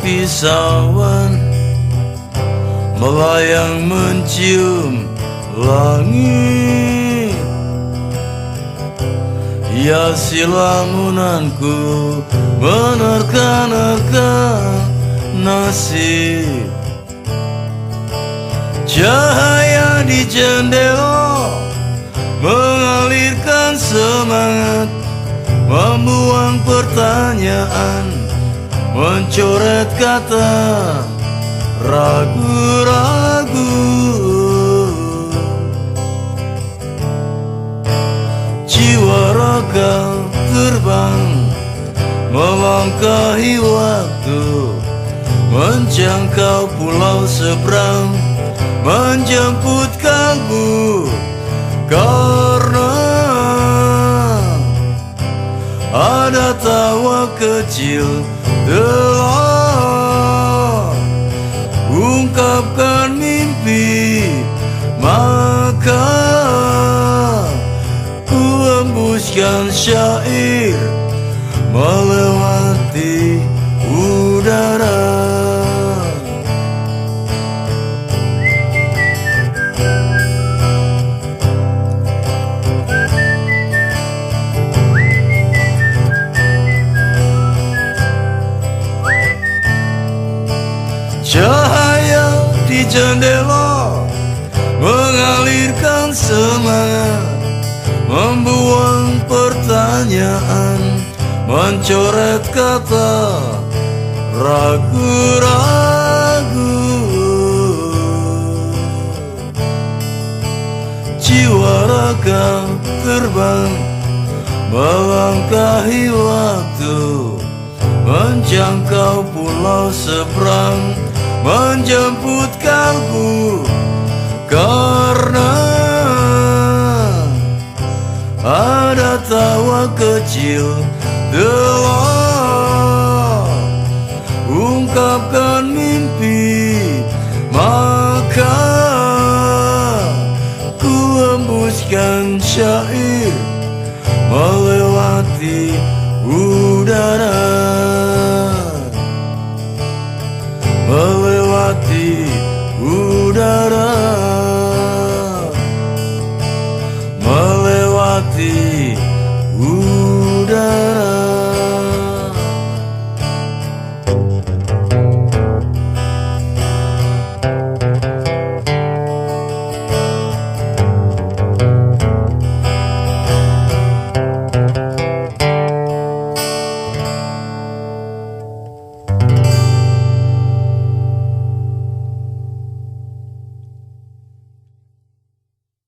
pisauan Melayang mencium langit. Ya silamunanku menerka-nerka nasib. Cahaya di jendela mengalirkan semangat Membuang pertanyaan Mencoret kata ragu-ragu. Jiwa raga terbang Melangkahi waktu. Menjangkau pulau seberang Menjemput kalbu Karena Ada tawa kecil telah Ungkapkan mimpi Maka Ku embuskan syair Melewati di jendela Mengalirkan semangat Membuang pertanyaan Mencoret kata Ragu-ragu. Jiwa raga terbang Melangkahi waktu Menjangkau pulau seberang Menjemput kalbu Karena Ada tawa kecil Telah Ungkapkan mimpi Maka Ku embuskan syair Melewati udara melewati udara